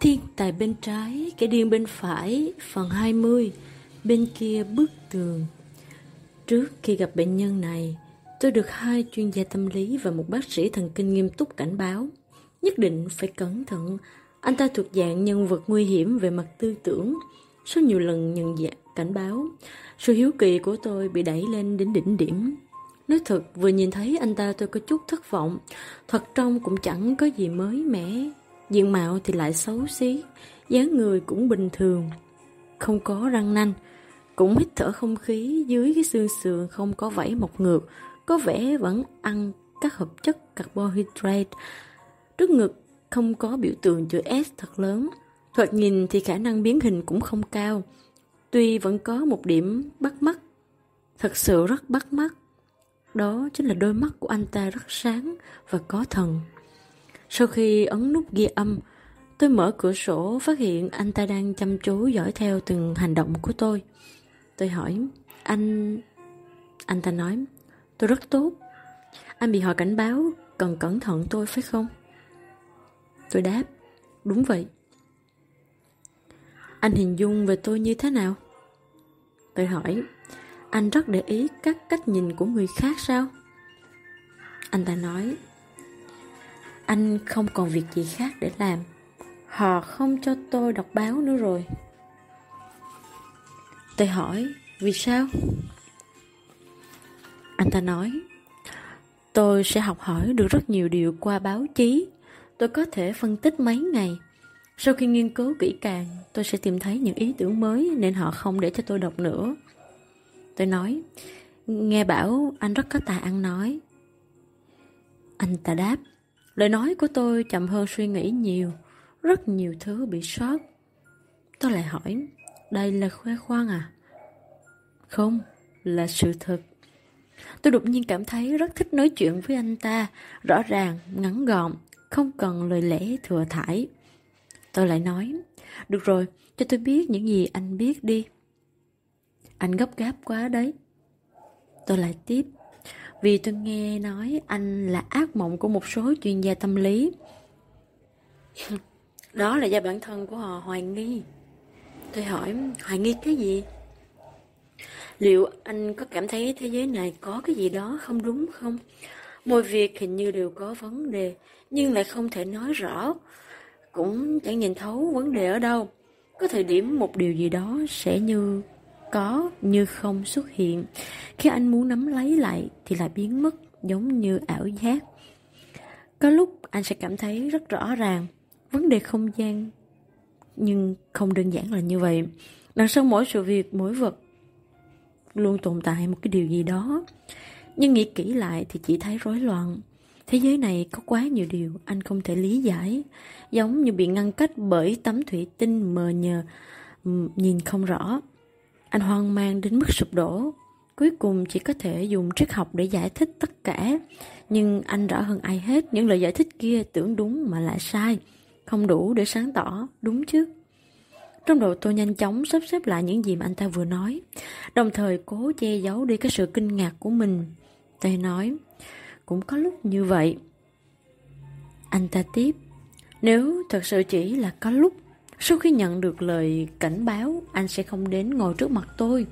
Thiên tài bên trái, kẻ điên bên phải, phần 20, bên kia bức tường. Trước khi gặp bệnh nhân này, tôi được hai chuyên gia tâm lý và một bác sĩ thần kinh nghiêm túc cảnh báo. Nhất định phải cẩn thận, anh ta thuộc dạng nhân vật nguy hiểm về mặt tư tưởng. sau nhiều lần nhận dạng cảnh báo, sự hiếu kỳ của tôi bị đẩy lên đến đỉnh điểm. Nói thật, vừa nhìn thấy anh ta tôi có chút thất vọng. Thật trong cũng chẳng có gì mới mẻ. Diện mạo thì lại xấu xí, dáng người cũng bình thường. Không có răng nanh, cũng hít thở không khí dưới cái xương sườn không có vảy mọc ngược, có vẻ vẫn ăn các hợp chất carbohydrate. Trước ngực không có biểu tượng chữ S thật lớn. Thoạt nhìn thì khả năng biến hình cũng không cao. Tuy vẫn có một điểm bắt mắt, thật sự rất bắt mắt. Đó chính là đôi mắt của anh ta rất sáng và có thần. Sau khi ấn nút ghi âm, tôi mở cửa sổ phát hiện anh ta đang chăm chú dõi theo từng hành động của tôi. Tôi hỏi, anh... Anh ta nói, tôi rất tốt. Anh bị họ cảnh báo, cần cẩn thận tôi phải không? Tôi đáp, đúng vậy. Anh hình dung về tôi như thế nào? Tôi hỏi, anh rất để ý các cách nhìn của người khác sao? Anh ta nói, anh không còn việc gì khác để làm. Họ không cho tôi đọc báo nữa rồi. Tôi hỏi, vì sao? Anh ta nói, tôi sẽ học hỏi được rất nhiều điều qua báo chí. Tôi có thể phân tích mấy ngày. Sau khi nghiên cứu kỹ càng, tôi sẽ tìm thấy những ý tưởng mới nên họ không để cho tôi đọc nữa. Tôi nói, nghe bảo anh rất có tài ăn nói. Anh ta đáp, lời nói của tôi chậm hơn suy nghĩ nhiều, rất nhiều thứ bị sót. Tôi lại hỏi, đây là khoe khoang à? Không, là sự thật. Tôi đột nhiên cảm thấy rất thích nói chuyện với anh ta, rõ ràng, ngắn gọn, không cần lời lẽ thừa thải. Tôi lại nói, được rồi, cho tôi biết những gì anh biết đi. Anh gấp gáp quá đấy. Tôi lại tiếp, vì tôi nghe nói anh là ác mộng của một số chuyên gia tâm lý. Đó là do bản thân của họ hoài nghi. Tôi hỏi, hoài nghi cái gì? Liệu anh có cảm thấy thế giới này có cái gì đó không đúng không? Mọi việc hình như đều có vấn đề, nhưng lại không thể nói rõ. Cũng chẳng nhìn thấu vấn đề ở đâu. Có thời điểm một điều gì đó sẽ như có như không xuất hiện. Khi anh muốn nắm lấy lại thì lại biến mất giống như ảo giác. Có lúc anh sẽ cảm thấy rất rõ ràng vấn đề không gian nhưng không đơn giản là như vậy. Đằng sau mỗi sự việc, mỗi vật luôn tồn tại một cái điều gì đó. Nhưng nghĩ kỹ lại thì chỉ thấy rối loạn. Thế giới này có quá nhiều điều anh không thể lý giải, giống như bị ngăn cách bởi tấm thủy tinh mờ nhờ, nhìn không rõ. Anh hoang mang đến mức sụp đổ. Cuối cùng chỉ có thể dùng triết học để giải thích tất cả. Nhưng anh rõ hơn ai hết những lời giải thích kia tưởng đúng mà lại sai. Không đủ để sáng tỏ, đúng chứ? Trong đầu tôi nhanh chóng sắp xếp lại những gì mà anh ta vừa nói, đồng thời cố che giấu đi cái sự kinh ngạc của mình. Tôi nói, cũng có lúc như vậy. Anh ta tiếp, nếu thật sự chỉ là có lúc, sau khi nhận được lời cảnh báo, anh sẽ không đến ngồi trước mặt tôi.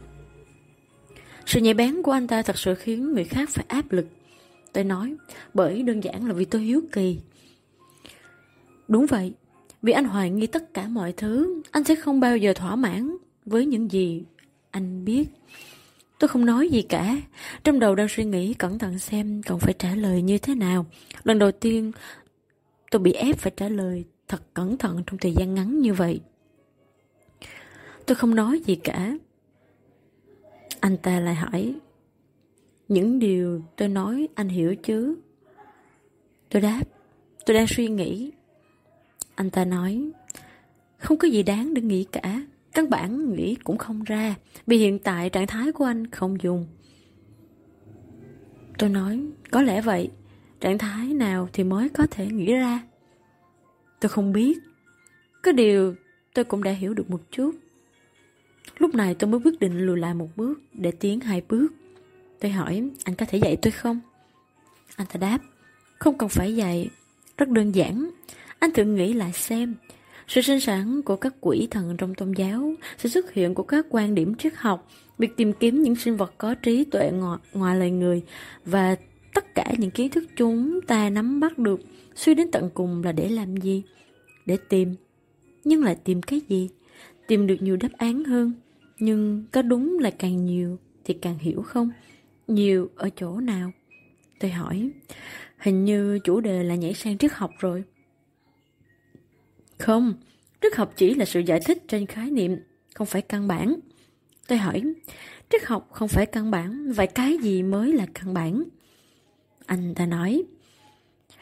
Sự nhạy bén của anh ta thật sự khiến người khác phải áp lực. Tôi nói, bởi đơn giản là vì tôi hiếu kỳ. Đúng vậy, vì anh hoài nghi tất cả mọi thứ, anh sẽ không bao giờ thỏa mãn với những gì anh biết. Tôi không nói gì cả, trong đầu đang suy nghĩ cẩn thận xem còn phải trả lời như thế nào. Lần đầu tiên tôi bị ép phải trả lời thật cẩn thận trong thời gian ngắn như vậy. Tôi không nói gì cả. Anh ta lại hỏi, những điều tôi nói anh hiểu chứ? Tôi đáp, tôi đang suy nghĩ. Anh ta nói, không có gì đáng để nghĩ cả. Căn bản nghĩ cũng không ra, vì hiện tại trạng thái của anh không dùng. Tôi nói, có lẽ vậy, trạng thái nào thì mới có thể nghĩ ra. Tôi không biết. Có điều tôi cũng đã hiểu được một chút. Lúc này tôi mới quyết định lùi lại một bước để tiến hai bước. Tôi hỏi, anh có thể dạy tôi không? Anh ta đáp, không cần phải dạy, rất đơn giản. Anh thử nghĩ lại xem, sự sinh sản của các quỷ thần trong tôn giáo, sự xuất hiện của các quan điểm triết học, việc tìm kiếm những sinh vật có trí tuệ ngoài, ngoài loài người và tất cả những kiến thức chúng ta nắm bắt được suy đến tận cùng là để làm gì? Để tìm. Nhưng lại tìm cái gì? Tìm được nhiều đáp án hơn. Nhưng có đúng là càng nhiều thì càng hiểu không? Nhiều ở chỗ nào? Tôi hỏi. Hình như chủ đề là nhảy sang triết học rồi. Không, triết học chỉ là sự giải thích trên khái niệm, không phải căn bản. Tôi hỏi, triết học không phải căn bản, vậy cái gì mới là căn bản? Anh ta nói,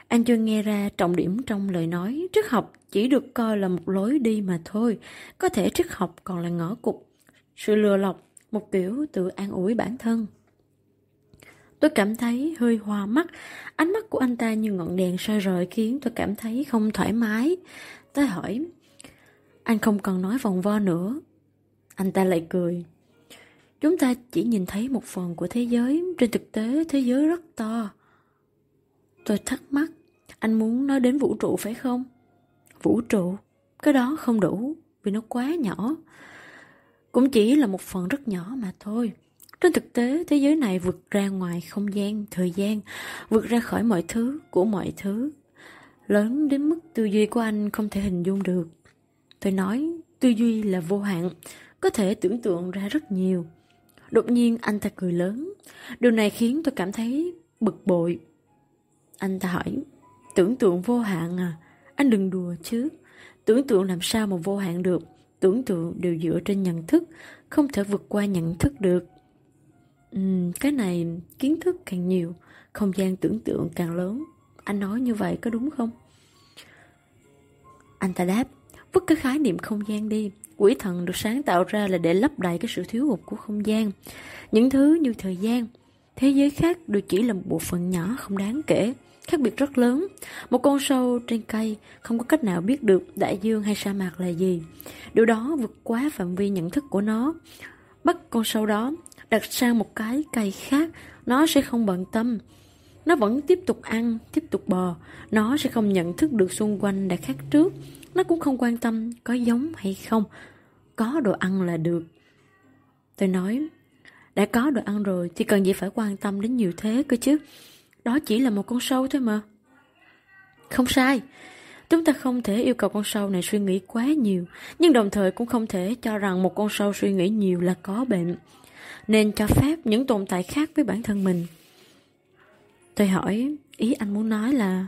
anh chưa nghe ra trọng điểm trong lời nói, triết học chỉ được coi là một lối đi mà thôi, có thể triết học còn là ngõ cục, sự lừa lọc, một kiểu tự an ủi bản thân. Tôi cảm thấy hơi hoa mắt, ánh mắt của anh ta như ngọn đèn soi rời khiến tôi cảm thấy không thoải mái. Tôi hỏi, anh không cần nói vòng vo nữa. Anh ta lại cười. Chúng ta chỉ nhìn thấy một phần của thế giới, trên thực tế thế giới rất to. Tôi thắc mắc, anh muốn nói đến vũ trụ phải không? Vũ trụ, cái đó không đủ, vì nó quá nhỏ. Cũng chỉ là một phần rất nhỏ mà thôi. Trên thực tế, thế giới này vượt ra ngoài không gian, thời gian, vượt ra khỏi mọi thứ của mọi thứ. Lớn đến mức tư duy của anh không thể hình dung được. Tôi nói, tư duy là vô hạn, có thể tưởng tượng ra rất nhiều. Đột nhiên anh ta cười lớn. Điều này khiến tôi cảm thấy bực bội. Anh ta hỏi, tưởng tượng vô hạn à? Anh đừng đùa chứ. Tưởng tượng làm sao mà vô hạn được. Tưởng tượng đều dựa trên nhận thức, không thể vượt qua nhận thức được. Uhm, cái này kiến thức càng nhiều, không gian tưởng tượng càng lớn. Anh nói như vậy có đúng không? Anh ta đáp, vứt cái khái niệm không gian đi. Quỷ thần được sáng tạo ra là để lấp đầy cái sự thiếu hụt của không gian. Những thứ như thời gian, thế giới khác đều chỉ là một bộ phận nhỏ không đáng kể. Khác biệt rất lớn. Một con sâu trên cây không có cách nào biết được đại dương hay sa mạc là gì. Điều đó vượt quá phạm vi nhận thức của nó. Bắt con sâu đó đặt sang một cái cây khác, nó sẽ không bận tâm. Nó vẫn tiếp tục ăn, tiếp tục bò. Nó sẽ không nhận thức được xung quanh đã khác trước. Nó cũng không quan tâm có giống hay không. Có đồ ăn là được. Tôi nói, đã có đồ ăn rồi thì cần gì phải quan tâm đến nhiều thế cơ chứ. Đó chỉ là một con sâu thôi mà. Không sai. Chúng ta không thể yêu cầu con sâu này suy nghĩ quá nhiều, nhưng đồng thời cũng không thể cho rằng một con sâu suy nghĩ nhiều là có bệnh nên cho phép những tồn tại khác với bản thân mình. Tôi hỏi, ý anh muốn nói là...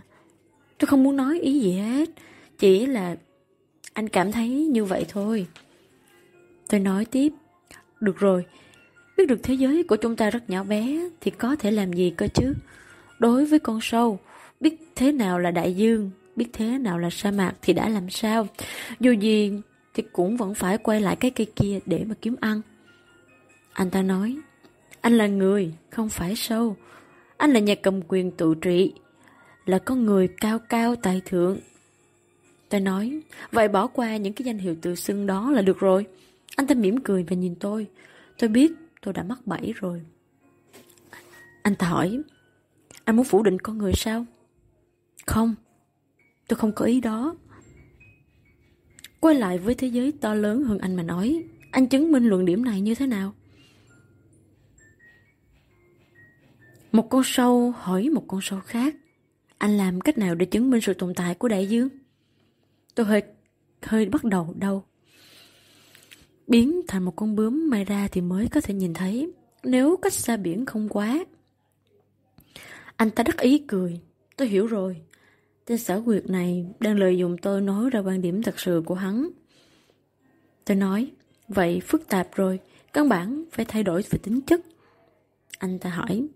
Tôi không muốn nói ý gì hết, chỉ là anh cảm thấy như vậy thôi. Tôi nói tiếp, được rồi, biết được thế giới của chúng ta rất nhỏ bé thì có thể làm gì cơ chứ? Đối với con sâu, biết thế nào là đại dương, biết thế nào là sa mạc thì đã làm sao? Dù gì thì cũng vẫn phải quay lại cái cây kia để mà kiếm ăn. Anh ta nói, anh là người, không phải sâu. Anh là nhà cầm quyền tự trị, là con người cao cao tài thượng. Tôi nói, vậy bỏ qua những cái danh hiệu tự xưng đó là được rồi. Anh ta mỉm cười và nhìn tôi. Tôi biết tôi đã mắc bẫy rồi. Anh ta hỏi, anh muốn phủ định con người sao? Không, tôi không có ý đó. Quay lại với thế giới to lớn hơn anh mà nói, anh chứng minh luận điểm này như thế nào? Một con sâu hỏi một con sâu khác. Anh làm cách nào để chứng minh sự tồn tại của đại dương? Tôi hơi hơi bắt đầu đâu. Biến thành một con bướm mai ra thì mới có thể nhìn thấy. Nếu cách xa biển không quá. Anh ta đắc ý cười. Tôi hiểu rồi. Tên xã quyệt này đang lợi dụng tôi nói ra quan điểm thật sự của hắn. Tôi nói, vậy phức tạp rồi, căn bản phải thay đổi về tính chất. Anh ta hỏi,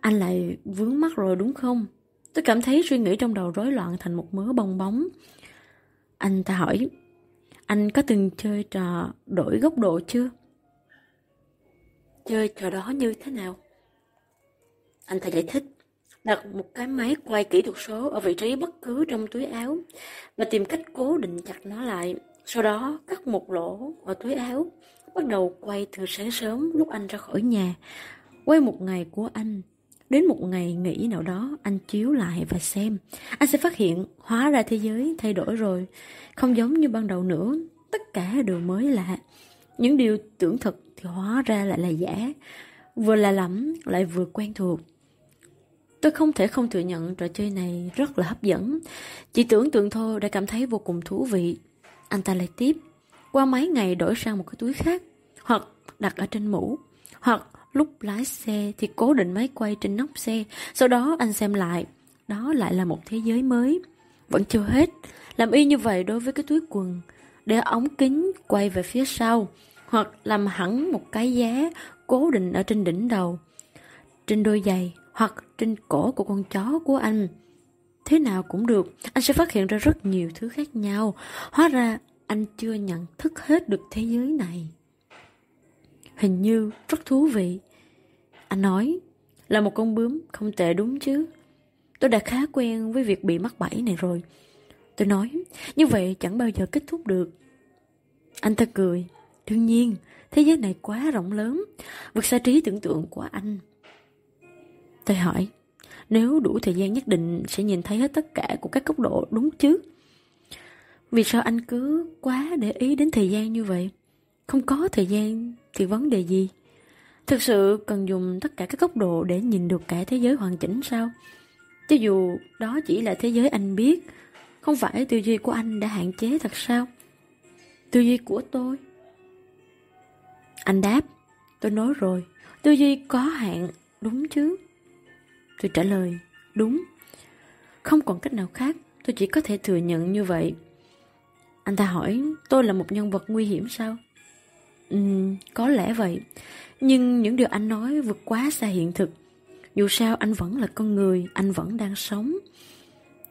anh lại vướng mắt rồi đúng không? Tôi cảm thấy suy nghĩ trong đầu rối loạn thành một mớ bong bóng. Anh ta hỏi, anh có từng chơi trò đổi góc độ chưa? Chơi trò đó như thế nào? Anh ta giải thích, đặt một cái máy quay kỹ thuật số ở vị trí bất cứ trong túi áo và tìm cách cố định chặt nó lại. Sau đó cắt một lỗ ở túi áo, bắt đầu quay từ sáng sớm lúc anh ra khỏi nhà. Quay một ngày của anh Đến một ngày nghỉ nào đó, anh chiếu lại và xem. Anh sẽ phát hiện hóa ra thế giới thay đổi rồi. Không giống như ban đầu nữa, tất cả đều mới lạ. Những điều tưởng thật thì hóa ra lại là giả. Vừa là lắm, lại vừa quen thuộc. Tôi không thể không thừa nhận trò chơi này rất là hấp dẫn. Chỉ tưởng tượng thôi đã cảm thấy vô cùng thú vị. Anh ta lại tiếp. Qua mấy ngày đổi sang một cái túi khác. Hoặc đặt ở trên mũ. Hoặc lúc lái xe thì cố định máy quay trên nóc xe. Sau đó anh xem lại. Đó lại là một thế giới mới. Vẫn chưa hết. Làm y như vậy đối với cái túi quần. Để ống kính quay về phía sau. Hoặc làm hẳn một cái giá cố định ở trên đỉnh đầu. Trên đôi giày hoặc trên cổ của con chó của anh. Thế nào cũng được, anh sẽ phát hiện ra rất nhiều thứ khác nhau. Hóa ra anh chưa nhận thức hết được thế giới này. Hình như rất thú vị. Anh nói, là một con bướm không tệ đúng chứ. Tôi đã khá quen với việc bị mắc bẫy này rồi. Tôi nói, như vậy chẳng bao giờ kết thúc được. Anh ta cười, đương nhiên, thế giới này quá rộng lớn, vượt xa trí tưởng tượng của anh. Tôi hỏi, nếu đủ thời gian nhất định sẽ nhìn thấy hết tất cả của các góc độ đúng chứ? Vì sao anh cứ quá để ý đến thời gian như vậy? Không có thời gian thì vấn đề gì? Thực sự cần dùng tất cả các góc độ để nhìn được cả thế giới hoàn chỉnh sao? Cho dù đó chỉ là thế giới anh biết, không phải tư duy của anh đã hạn chế thật sao? Tư duy của tôi. Anh đáp, tôi nói rồi, tư duy có hạn, đúng chứ? Tôi trả lời, đúng. Không còn cách nào khác, tôi chỉ có thể thừa nhận như vậy. Anh ta hỏi, tôi là một nhân vật nguy hiểm sao? Ừm, có lẽ vậy. Nhưng những điều anh nói vượt quá xa hiện thực. Dù sao anh vẫn là con người, anh vẫn đang sống.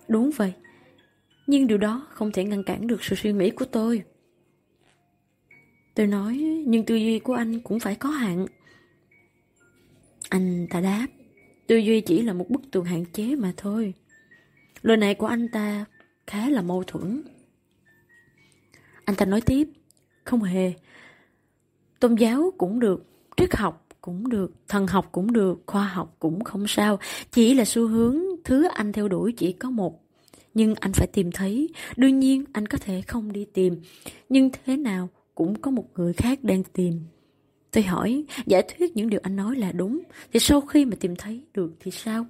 Đúng vậy. Nhưng điều đó không thể ngăn cản được sự suy nghĩ của tôi. Tôi nói, nhưng tư duy của anh cũng phải có hạn. Anh ta đáp, Tư duy chỉ là một bức tường hạn chế mà thôi. Lời này của anh ta khá là mâu thuẫn. Anh ta nói tiếp, không hề. Tôn giáo cũng được, triết học cũng được, thần học cũng được, khoa học cũng không sao. Chỉ là xu hướng, thứ anh theo đuổi chỉ có một. Nhưng anh phải tìm thấy, đương nhiên anh có thể không đi tìm. Nhưng thế nào cũng có một người khác đang tìm. Tôi hỏi, giả thuyết những điều anh nói là đúng, thì sau khi mà tìm thấy được thì sao?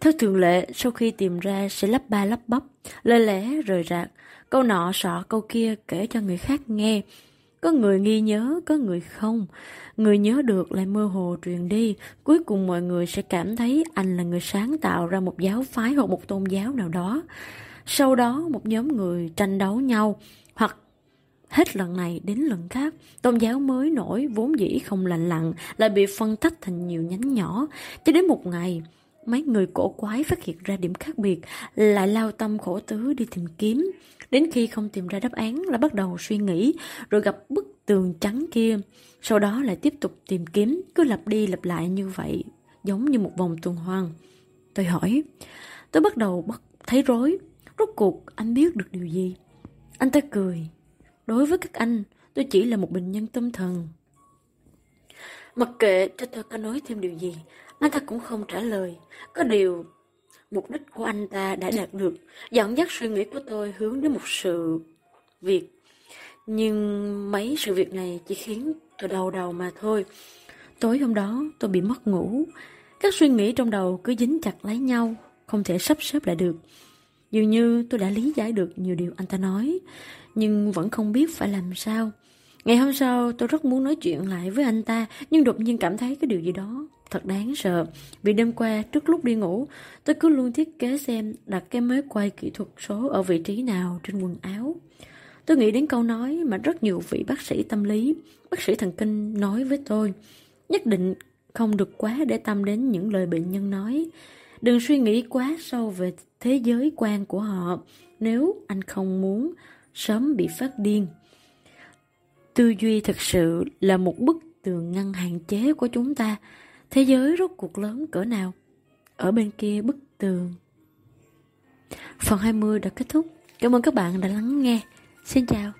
Theo thường lệ, sau khi tìm ra sẽ lắp ba lắp bắp, lời lẽ rời rạc, câu nọ sọ câu kia kể cho người khác nghe. Có người ghi nhớ, có người không. Người nhớ được lại mơ hồ truyền đi. Cuối cùng mọi người sẽ cảm thấy anh là người sáng tạo ra một giáo phái hoặc một tôn giáo nào đó. Sau đó một nhóm người tranh đấu nhau, hoặc Hết lần này đến lần khác, tôn giáo mới nổi vốn dĩ không lành lặn lại bị phân tách thành nhiều nhánh nhỏ. Cho đến một ngày, mấy người cổ quái phát hiện ra điểm khác biệt, lại lao tâm khổ tứ đi tìm kiếm. Đến khi không tìm ra đáp án là bắt đầu suy nghĩ, rồi gặp bức tường trắng kia. Sau đó lại tiếp tục tìm kiếm, cứ lặp đi lặp lại như vậy, giống như một vòng tuần hoàn. Tôi hỏi, tôi bắt đầu bắt thấy rối, rốt cuộc anh biết được điều gì? Anh ta cười, Đối với các anh, tôi chỉ là một bệnh nhân tâm thần. Mặc kệ cho tôi có nói thêm điều gì, anh ta cũng không trả lời. Có điều, mục đích của anh ta đã đạt được, dẫn dắt suy nghĩ của tôi hướng đến một sự việc. Nhưng mấy sự việc này chỉ khiến tôi đau đầu mà thôi. Tối hôm đó tôi bị mất ngủ. Các suy nghĩ trong đầu cứ dính chặt lấy nhau, không thể sắp xếp lại được. Dường như tôi đã lý giải được nhiều điều anh ta nói nhưng vẫn không biết phải làm sao. Ngày hôm sau tôi rất muốn nói chuyện lại với anh ta, nhưng đột nhiên cảm thấy cái điều gì đó thật đáng sợ. Vì đêm qua, trước lúc đi ngủ, tôi cứ luôn thiết kế xem đặt cái máy quay kỹ thuật số ở vị trí nào trên quần áo. Tôi nghĩ đến câu nói mà rất nhiều vị bác sĩ tâm lý, bác sĩ thần kinh nói với tôi. Nhất định không được quá để tâm đến những lời bệnh nhân nói. Đừng suy nghĩ quá sâu về thế giới quan của họ nếu anh không muốn sớm bị phát điên. Tư duy thực sự là một bức tường ngăn hạn chế của chúng ta. Thế giới rốt cuộc lớn cỡ nào? Ở bên kia bức tường. Phần 20 đã kết thúc. Cảm ơn các bạn đã lắng nghe. Xin chào.